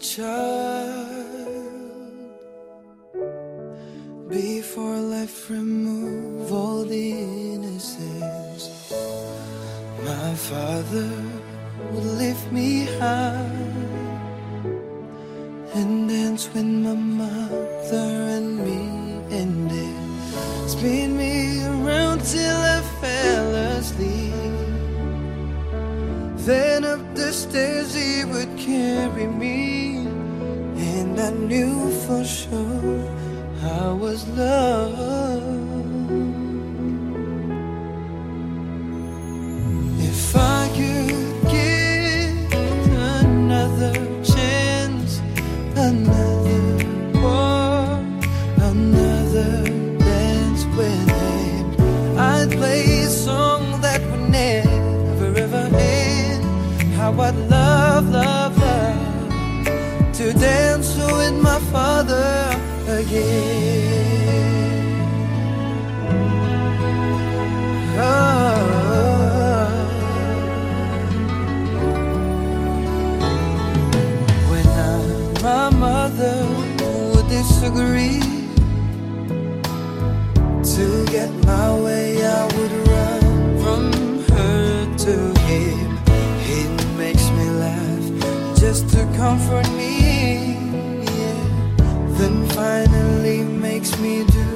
child before life remove all the innocence. My father would lift me high and dance with my mother and me ended. Spin me around till I fell asleep. Then up the stairs he would carry me, and I knew for sure I was loved. If I could get another chance, another war, another dance with him, I'd play father again. Oh. When I, my mother would disagree To get my way I would run from her to him It makes me laugh just to comfort me. Then finally makes me do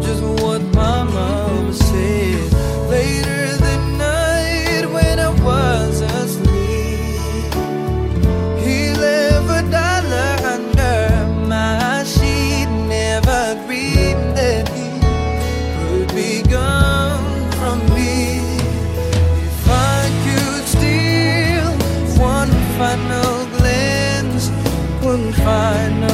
just what my mom said Later that night when I was asleep he left a dollar under my sheet. Never dreamed that he would be gone from me. If I could steal one final glance, one final